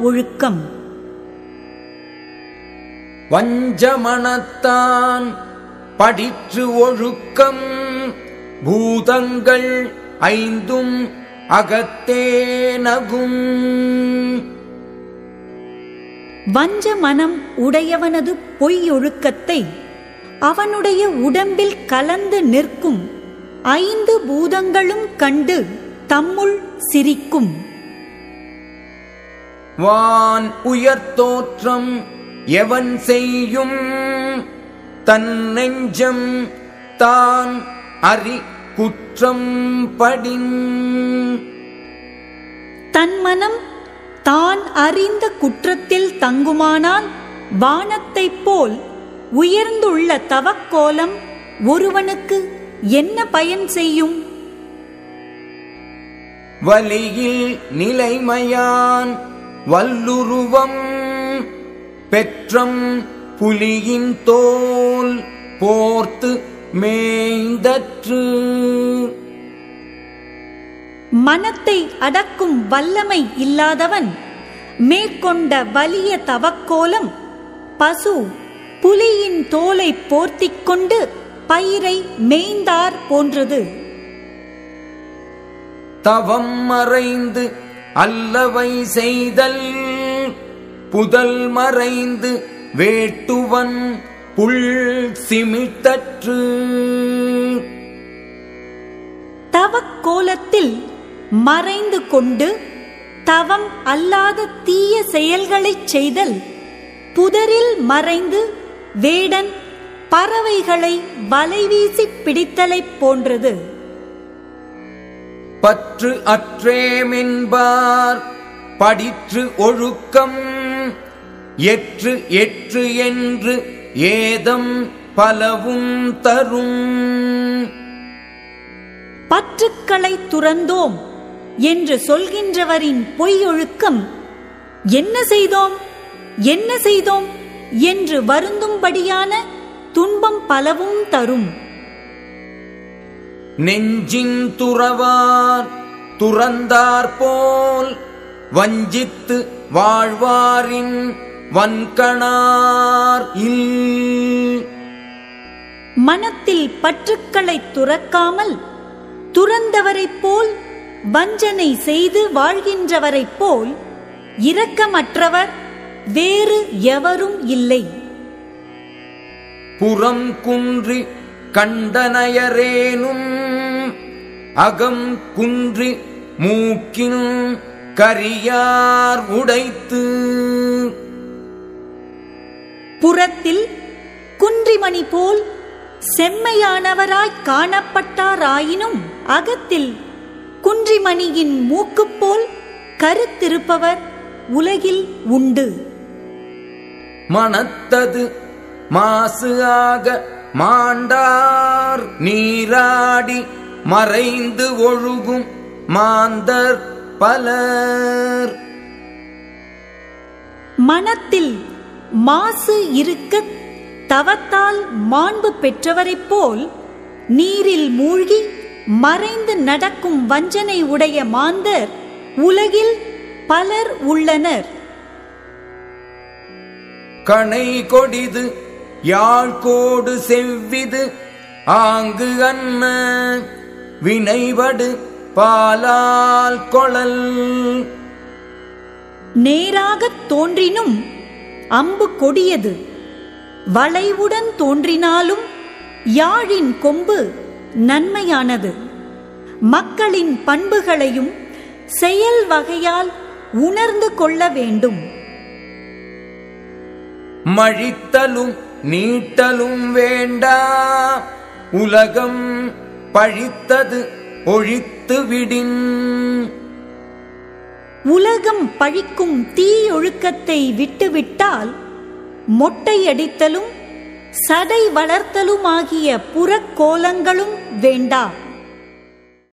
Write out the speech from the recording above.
ஒழுக்கம். வஞ்சமனத்தான் படிற்று ஒழுக்கம். பூதங்கள் ஐந்தும் அகத்தே நகும். வஞ்ச மனம் உடையவனது பொய்யொழுக்கத்தை அவனுடைய உடம்பில் கலந்து நிற்கும் ஐந்து பூதங்களும் கண்டு தம்முள் சிரிக்கும். வான் உயர்த்தோற்றம் எவன் செய்யும்? தன் நெஞ்சம் தான் அறி குற்றம் படின். தன் மனம் தான் அறிந்த குற்றத்தில் தங்குமானால் வானத்தைப் போல் உயர்ந்துள்ள தவக்கோலம் ஒருவனுக்கு என்ன பயன் செய்யும்? வலியில் நிலைமையான் வல்லுருவம் பெற்றம் புலியின் தோல் போர்த்து மேய்ந்தற்று. மனத்தை அடக்கும் வல்லமை இல்லாதவன் மேற்கொண்ட வலிய தவக்கோலம் பசு புலியின் தோலை போர்த்திக் கொண்டு பயிரை மேய்ந்தார் போன்றது. தவம் மறைந்து அல்லவை செய்தல் புதல் மறைந்து வேட்டுவன் புல் சிமிட்டற்று. தவக்கோலத்தில் மறைந்து கொண்டு தவம் அல்லாத தீய செயல்களைச் செய்தல் புதரில் மறைந்து வேடன் பறவைகளை வலைவீசி பிடித்தலைப் போன்றது. பற்று அற்றேமென்பார் படிற்று ஒழுக்கம் எற்று எற்று என்று ஏதம் பலவும் தரும். பற்றுக்களை துறந்தோம் என்று சொல்கின்றவரின் பொய்யொழுக்கம் என்ன செய்தோம் என்ன செய்தோம் என்று வருந்தும்படியான துன்பம் பலவும் தரும். நெஞ்சின் துறவார் துறந்தார் போல் வஞ்சித்து வாழ்வாரின் வன்கணார் இல். மனத்தில் பற்றுக்களை துறக்காமல் துறந்தவரைப் போல் வஞ்சனை செய்து வாழ்கின்றவரைப் போல் இரக்கமற்றவர் வேறு எவரும் இல்லை. புறம் குன்றி கண்டனையரேனும் அகம் குன்றி மூக்கின் கரியார் உடைத்து. புறத்தில் குன்றிமணி போல் செம்மையானவராய் காணப்பட்டாராயினும் அகத்தில் குன்றிமணியின் மூக்குப் போல் கருத்திருப்பவர் உலகில் உண்டு. மனத்தது மாசு ஆக மாண்டார் நீராடி. மறைந்து ஒழுகும் மாந்தர் பலர். மனத்தில் மாசு இருக்க தவத்தால் மாண்பு பெற்றவரைப் போல் நீரில் மூழ்கி மறைந்து நடக்கும் வஞ்சனை உடைய மாந்தர் உலகில் பலர் உள்ளனர். கணை கொடிது யாழ்கோடு செவ்விது ஆங்கு அன்ன. வினைவடு பாலால் கொளல் நேராகத் தோன்றினும் அம்பு கொடியது. வளைவுடன் தோன்றினாலும் யாழின் கொம்பு நன்மையானது. மக்களின் பண்புகளையும் செயல் வகையால் உணர்ந்து கொள்ள வேண்டும். மழித்தலும் நீட்டலும் வேண்டா. உலகம் பழித்தது ஒழித்து விடின். உலகம் பழிக்கும் தீயொழுக்கத்தை விட்டுவிட்டால் மொட்டையடித்தலும் சடை வளர்த்தலுமாகிய புறக்கோலங்களும் வேண்டா.